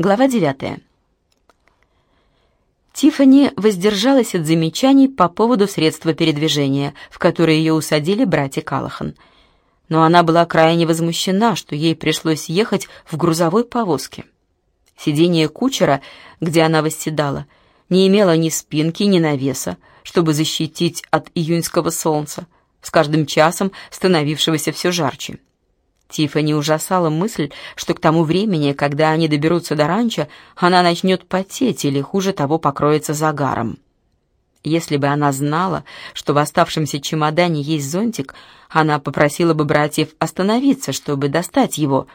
Глава 9. Тиффани воздержалась от замечаний по поводу средства передвижения, в которое ее усадили братья Калахан. Но она была крайне возмущена, что ей пришлось ехать в грузовой повозке. Сиденье кучера, где она восседала, не имело ни спинки, ни навеса, чтобы защитить от июньского солнца, с каждым часом становившегося все жарче. Тиффани ужасала мысль, что к тому времени, когда они доберутся до ранчо, она начнет потеть или, хуже того, покроется загаром. Если бы она знала, что в оставшемся чемодане есть зонтик, она попросила бы братьев остановиться, чтобы достать его.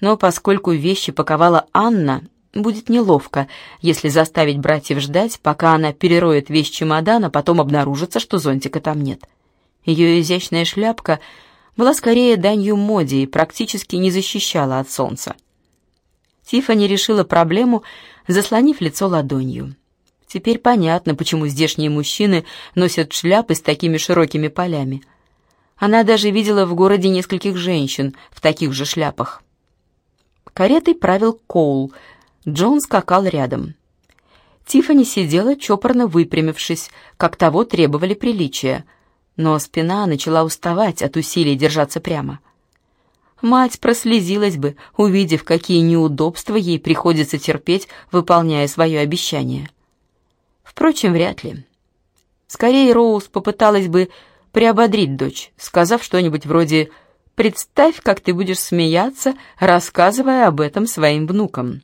Но поскольку вещи паковала Анна, будет неловко, если заставить братьев ждать, пока она перероет весь чемодан, а потом обнаружится, что зонтика там нет. Ее изящная шляпка — была скорее данью моде и практически не защищала от солнца. Тиффани решила проблему, заслонив лицо ладонью. Теперь понятно, почему здешние мужчины носят шляпы с такими широкими полями. Она даже видела в городе нескольких женщин в таких же шляпах. Каретой правил Коул. Джон скакал рядом. Тиффани сидела, чопорно выпрямившись, как того требовали приличия — но спина начала уставать от усилий держаться прямо. Мать прослезилась бы, увидев, какие неудобства ей приходится терпеть, выполняя свое обещание. Впрочем, вряд ли. Скорее, Роуз попыталась бы приободрить дочь, сказав что-нибудь вроде «Представь, как ты будешь смеяться, рассказывая об этом своим внукам».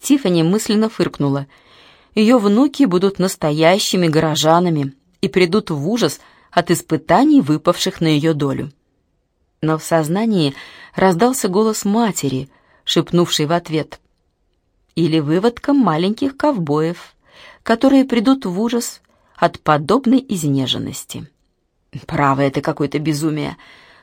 Тиффани мысленно фыркнула. Ее внуки будут настоящими горожанами, и придут в ужас от испытаний, выпавших на ее долю. Но в сознании раздался голос матери, шепнувшей в ответ. Или выводком маленьких ковбоев, которые придут в ужас от подобной изнеженности. Право, это какое-то безумие.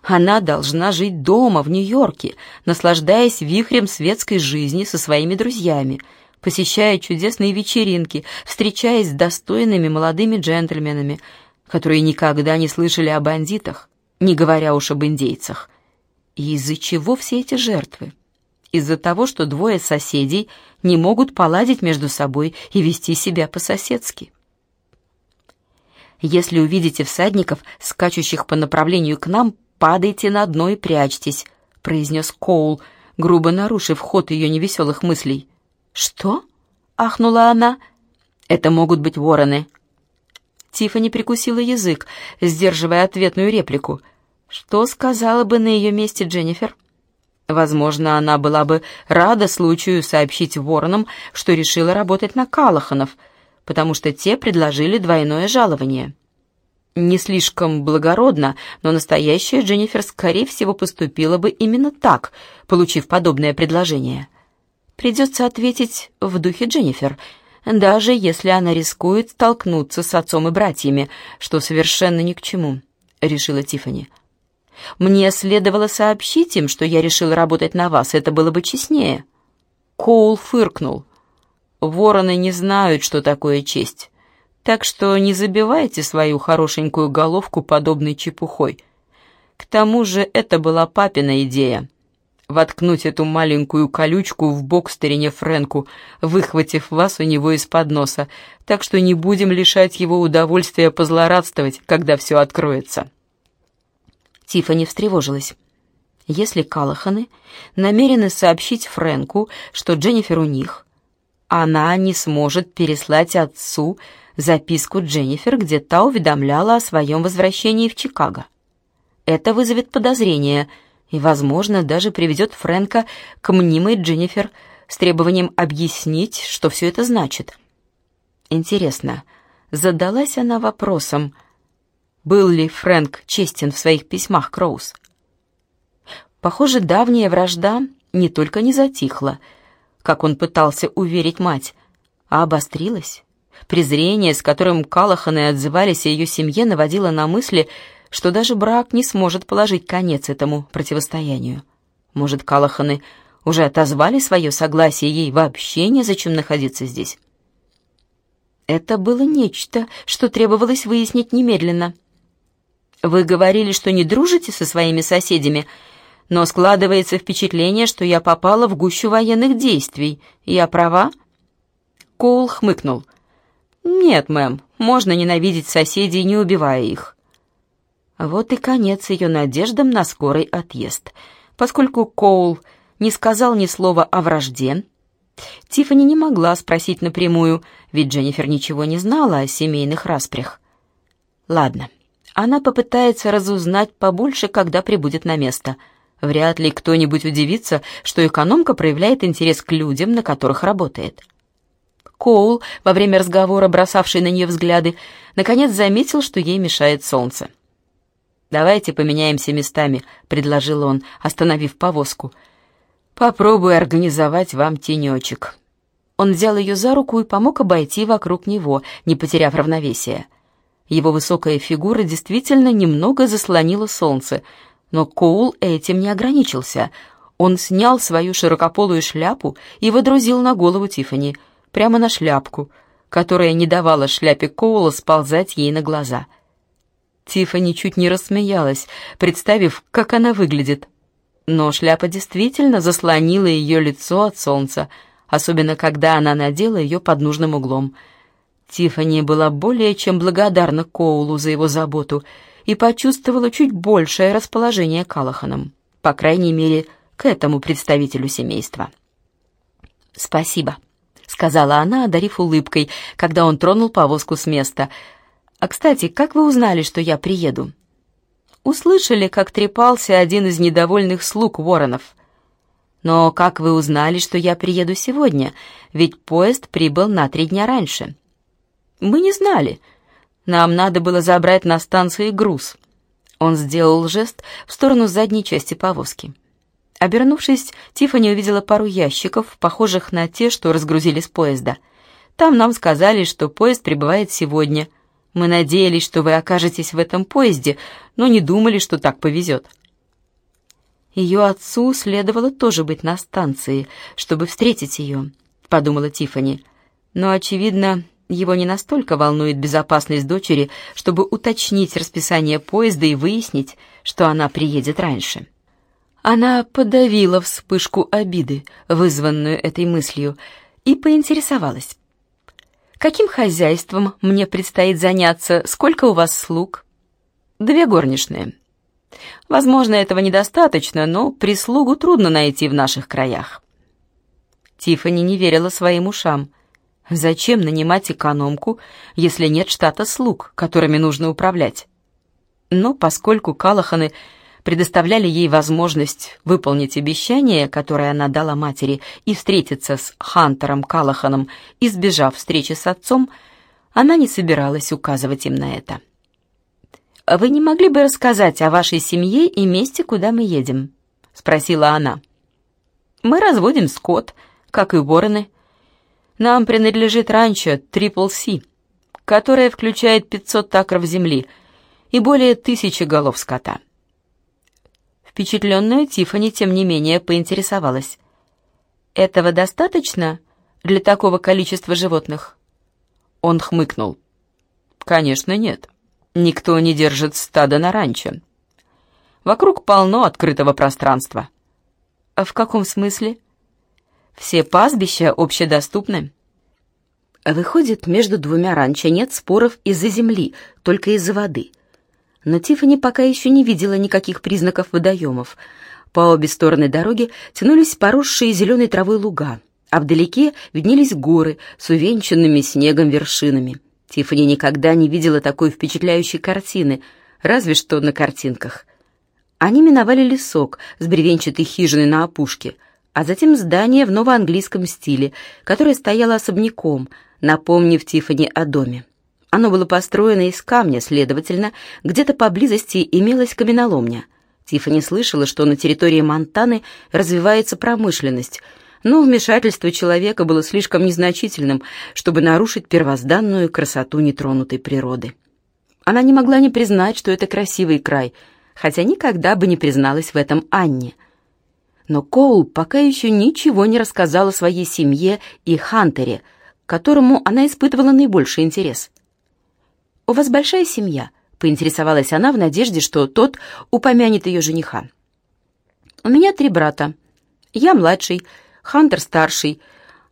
Она должна жить дома, в Нью-Йорке, наслаждаясь вихрем светской жизни со своими друзьями, посещая чудесные вечеринки, встречаясь с достойными молодыми джентльменами, которые никогда не слышали о бандитах, не говоря уж об индейцах. И из-за чего все эти жертвы? Из-за того, что двое соседей не могут поладить между собой и вести себя по-соседски. Если увидите всадников, скачущих по направлению к нам, падайте на дно и прячьтесь, произнес Коул, грубо нарушив ход ее невеселых мыслей. «Что?» — ахнула она. «Это могут быть вороны». Тиффани прикусила язык, сдерживая ответную реплику. Что сказала бы на ее месте Дженнифер? Возможно, она была бы рада случаю сообщить воронам, что решила работать на Калаханов, потому что те предложили двойное жалование. Не слишком благородно, но настоящая Дженнифер, скорее всего, поступила бы именно так, получив подобное предложение. Придется ответить в духе Дженнифер, даже если она рискует столкнуться с отцом и братьями, что совершенно ни к чему, решила Тифани. Мне следовало сообщить им, что я решила работать на вас, это было бы честнее. Коул фыркнул. Вороны не знают, что такое честь. Так что не забивайте свою хорошенькую головку подобной чепухой. К тому же это была папина идея воткнуть эту маленькую колючку в бок старине Фрэнку, выхватив вас у него из-под носа, так что не будем лишать его удовольствия позлорадствовать, когда все откроется». Тиффани встревожилась. Если Калаханы намерены сообщить Фрэнку, что Дженнифер у них, она не сможет переслать отцу записку Дженнифер, где та уведомляла о своем возвращении в Чикаго. Это вызовет подозрение – и, возможно, даже приведет Фрэнка к мнимой Дженнифер с требованием объяснить, что все это значит. Интересно, задалась она вопросом, был ли Фрэнк честен в своих письмах Кроуз? Похоже, давняя вражда не только не затихла, как он пытался уверить мать, а обострилась. Презрение, с которым Калаханы отзывались о ее семье, наводило на мысли, что даже брак не сможет положить конец этому противостоянию. Может, Калаханы уже отозвали свое согласие ей вообще незачем находиться здесь? Это было нечто, что требовалось выяснить немедленно. «Вы говорили, что не дружите со своими соседями, но складывается впечатление, что я попала в гущу военных действий. Я права?» Коул хмыкнул. «Нет, мэм, можно ненавидеть соседей, не убивая их». Вот и конец ее надеждам на скорый отъезд. Поскольку Коул не сказал ни слова о вражде, Тиффани не могла спросить напрямую, ведь Дженнифер ничего не знала о семейных распрях. Ладно, она попытается разузнать побольше, когда прибудет на место. Вряд ли кто-нибудь удивится, что экономка проявляет интерес к людям, на которых работает. Коул, во время разговора бросавший на нее взгляды, наконец заметил, что ей мешает солнце. «Давайте поменяемся местами», — предложил он, остановив повозку. «Попробую организовать вам тенечек». Он взял ее за руку и помог обойти вокруг него, не потеряв равновесия. Его высокая фигура действительно немного заслонила солнце, но Коул этим не ограничился. Он снял свою широкополую шляпу и водрузил на голову Тифани, прямо на шляпку, которая не давала шляпе Коула сползать ей на глаза — Тиффани чуть не рассмеялась, представив, как она выглядит. Но шляпа действительно заслонила ее лицо от солнца, особенно когда она надела ее под нужным углом. Тиффани была более чем благодарна Коулу за его заботу и почувствовала чуть большее расположение Калаханом, по крайней мере, к этому представителю семейства. «Спасибо», — сказала она, одарив улыбкой, когда он тронул повозку с места — «А, кстати, как вы узнали, что я приеду?» «Услышали, как трепался один из недовольных слуг Воронов». «Но как вы узнали, что я приеду сегодня? Ведь поезд прибыл на три дня раньше». «Мы не знали. Нам надо было забрать на станции груз». Он сделал жест в сторону задней части повозки. Обернувшись, Тиффани увидела пару ящиков, похожих на те, что разгрузили с поезда. Там нам сказали, что поезд прибывает сегодня, мы надеялись, что вы окажетесь в этом поезде, но не думали, что так повезет». Ее отцу следовало тоже быть на станции, чтобы встретить ее, подумала Тифани. Но, очевидно, его не настолько волнует безопасность дочери, чтобы уточнить расписание поезда и выяснить, что она приедет раньше. Она подавила вспышку обиды, вызванную этой мыслью, и поинтересовалась. Каким хозяйством мне предстоит заняться? Сколько у вас слуг? Две горничные. Возможно, этого недостаточно, но прислугу трудно найти в наших краях. Тиффани не верила своим ушам. Зачем нанимать экономку, если нет штата слуг, которыми нужно управлять? Но поскольку Калаханы предоставляли ей возможность выполнить обещание, которое она дала матери, и встретиться с Хантером Калаханом, избежав встречи с отцом, она не собиралась указывать им на это. «Вы не могли бы рассказать о вашей семье и месте, куда мы едем?» — спросила она. «Мы разводим скот, как и вороны. Нам принадлежит ранчо Трипл Си, которое включает 500 акров земли и более тысячи голов скота». Впечатленная Тифани тем не менее, поинтересовалась. «Этого достаточно для такого количества животных?» Он хмыкнул. «Конечно, нет. Никто не держит стадо на ранчо. Вокруг полно открытого пространства». «А в каком смысле?» «Все пастбища общедоступны». Выходит, между двумя ранчо нет споров из-за земли, только из-за воды но Тиффани пока еще не видела никаких признаков водоемов. По обе стороны дороги тянулись поросшие зеленой травой луга, а вдалеке виднелись горы с увенчанными снегом вершинами. Тиффани никогда не видела такой впечатляющей картины, разве что на картинках. Они миновали лесок с бревенчатой хижиной на опушке, а затем здание в новоанглийском стиле, которое стояло особняком, напомнив Тиффани о доме. Оно было построено из камня, следовательно, где-то поблизости имелась каменоломня. Тиффани слышала, что на территории Монтаны развивается промышленность, но вмешательство человека было слишком незначительным, чтобы нарушить первозданную красоту нетронутой природы. Она не могла не признать, что это красивый край, хотя никогда бы не призналась в этом Анне. Но Коул пока еще ничего не рассказала своей семье и Хантере, к которому она испытывала наибольший интерес. «У вас большая семья?» — поинтересовалась она в надежде, что тот упомянет ее жениха. У меня три брата. Я младший, Хантер старший.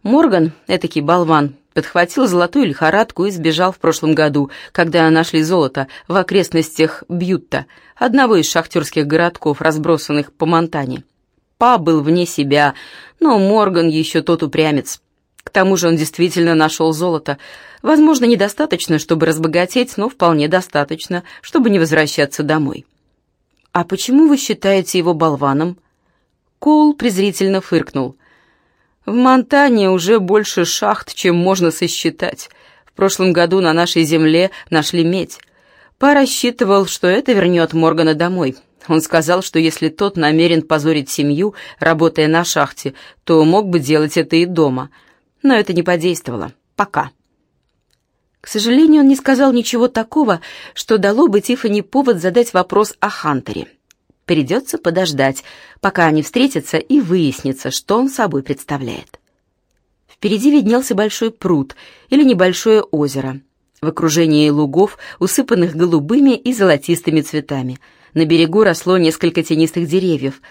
Морган, этакий болван, подхватил золотую лихорадку и сбежал в прошлом году, когда нашли золото в окрестностях Бьютта, одного из шахтерских городков, разбросанных по Монтане. Па был вне себя, но Морган еще тот упрямец. К тому же он действительно нашел золото. Возможно, недостаточно, чтобы разбогатеть, но вполне достаточно, чтобы не возвращаться домой. «А почему вы считаете его болваном?» Коул презрительно фыркнул. В Монтане уже больше шахт, чем можно сосчитать. В прошлом году на нашей земле нашли медь. Па рассчитывал, что это вернет Моргана домой. Он сказал, что если тот намерен позорить семью, работая на шахте, то мог бы делать это и дома. Но это не подействовало. Пока. К сожалению, он не сказал ничего такого, что дало бы Тиффани повод задать вопрос о Хантере. Придется подождать, пока они встретятся и выяснится, что он собой представляет. Впереди виднелся большой пруд или небольшое озеро в окружении лугов, усыпанных голубыми и золотистыми цветами. На берегу росло несколько тенистых деревьев.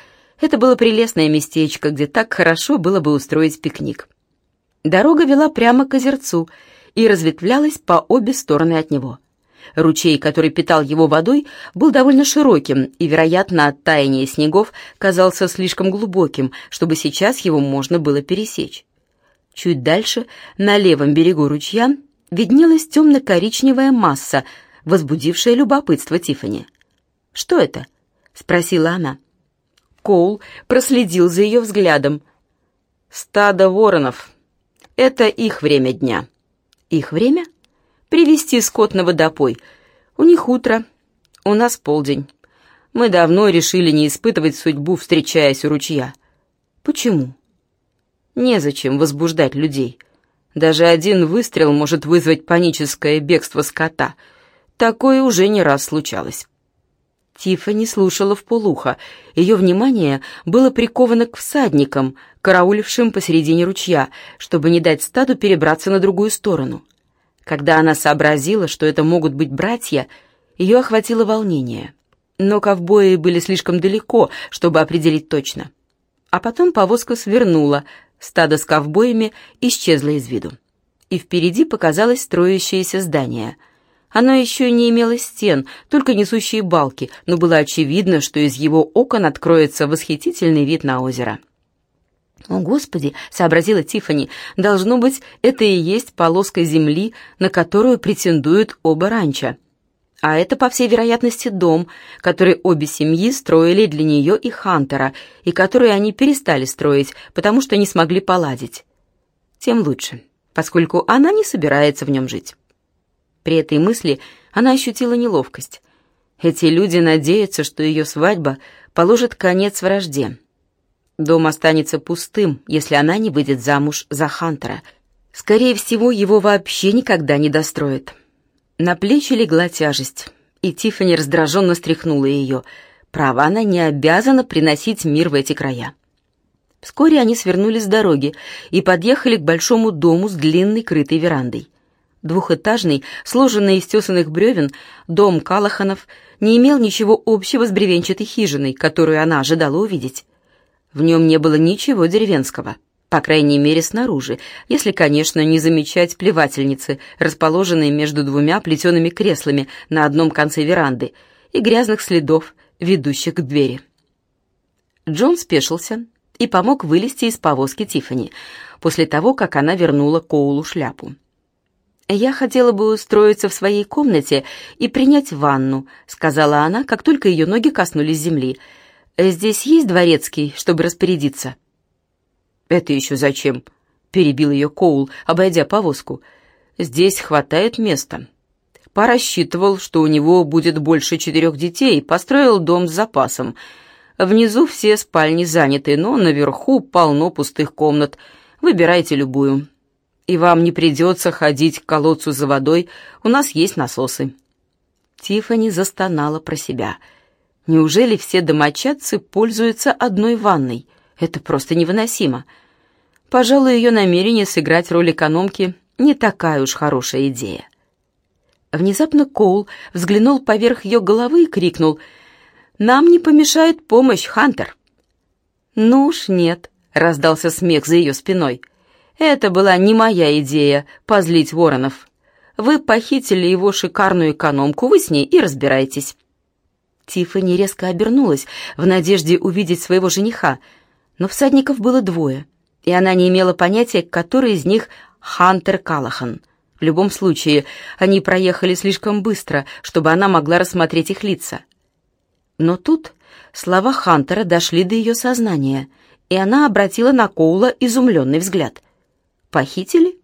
Это было прелестное местечко, где так хорошо было бы устроить пикник. Дорога вела прямо к озерцу и разветвлялась по обе стороны от него. Ручей, который питал его водой, был довольно широким и, вероятно, от таяния снегов казался слишком глубоким, чтобы сейчас его можно было пересечь. Чуть дальше, на левом берегу ручья, виднелась темно-коричневая масса, возбудившая любопытство Тифани. «Что это?» — спросила она. Коул проследил за ее взглядом. «Стадо воронов. Это их время дня». «Их время?» привести скот на водопой. У них утро, у нас полдень. Мы давно решили не испытывать судьбу, встречаясь у ручья. Почему? Незачем возбуждать людей. Даже один выстрел может вызвать паническое бегство скота. Такое уже не раз случалось. Тиффани слушала в полухо. Ее внимание было приковано к всадникам, караулившим посередине ручья, чтобы не дать стаду перебраться на другую сторону. Когда она сообразила, что это могут быть братья, ее охватило волнение. Но ковбои были слишком далеко, чтобы определить точно. А потом повозка свернула, стадо с ковбоями исчезло из виду. И впереди показалось строящееся здание. Оно еще не имело стен, только несущие балки, но было очевидно, что из его окон откроется восхитительный вид на озеро. «О, Господи!» — сообразила Тифани. «Должно быть, это и есть полоска земли, на которую претендуют оба ранчо. А это, по всей вероятности, дом, который обе семьи строили для нее и Хантера, и который они перестали строить, потому что не смогли поладить. Тем лучше, поскольку она не собирается в нем жить». При этой мысли она ощутила неловкость. Эти люди надеются, что ее свадьба положит конец вражде. Дом останется пустым, если она не выйдет замуж за Хантера. Скорее всего, его вообще никогда не достроят. На плечи легла тяжесть, и Тиффани раздраженно стряхнула ее. Право, она не обязана приносить мир в эти края. Вскоре они свернули с дороги и подъехали к большому дому с длинной крытой верандой. Двухэтажный, сложенный из тесанных бревен, дом Калаханов не имел ничего общего с бревенчатой хижиной, которую она ожидала увидеть. В нем не было ничего деревенского, по крайней мере снаружи, если, конечно, не замечать плевательницы, расположенные между двумя плетеными креслами на одном конце веранды, и грязных следов, ведущих к двери. Джон спешился и помог вылезти из повозки Тифани после того, как она вернула Коулу шляпу. «Я хотела бы устроиться в своей комнате и принять ванну», — сказала она, как только ее ноги коснулись земли — «Здесь есть дворецкий, чтобы распорядиться?» «Это еще зачем?» — перебил ее Коул, обойдя повозку. «Здесь хватает места». Порасчитывал, что у него будет больше четырех детей, построил дом с запасом. Внизу все спальни заняты, но наверху полно пустых комнат. Выбирайте любую. И вам не придется ходить к колодцу за водой, у нас есть насосы». Тиффани застонала про себя — Неужели все домочадцы пользуются одной ванной? Это просто невыносимо. Пожалуй, ее намерение сыграть роль экономки не такая уж хорошая идея. Внезапно Коул взглянул поверх ее головы и крикнул «Нам не помешает помощь, Хантер!» «Ну уж нет», — раздался смех за ее спиной. «Это была не моя идея — позлить воронов. Вы похитили его шикарную экономку, вы с ней и разбирайтесь». Тиффани резко обернулась в надежде увидеть своего жениха, но всадников было двое, и она не имела понятия, который из них Хантер Калахан. В любом случае, они проехали слишком быстро, чтобы она могла рассмотреть их лица. Но тут слова Хантера дошли до ее сознания, и она обратила на Коула изумленный взгляд. «Похитили?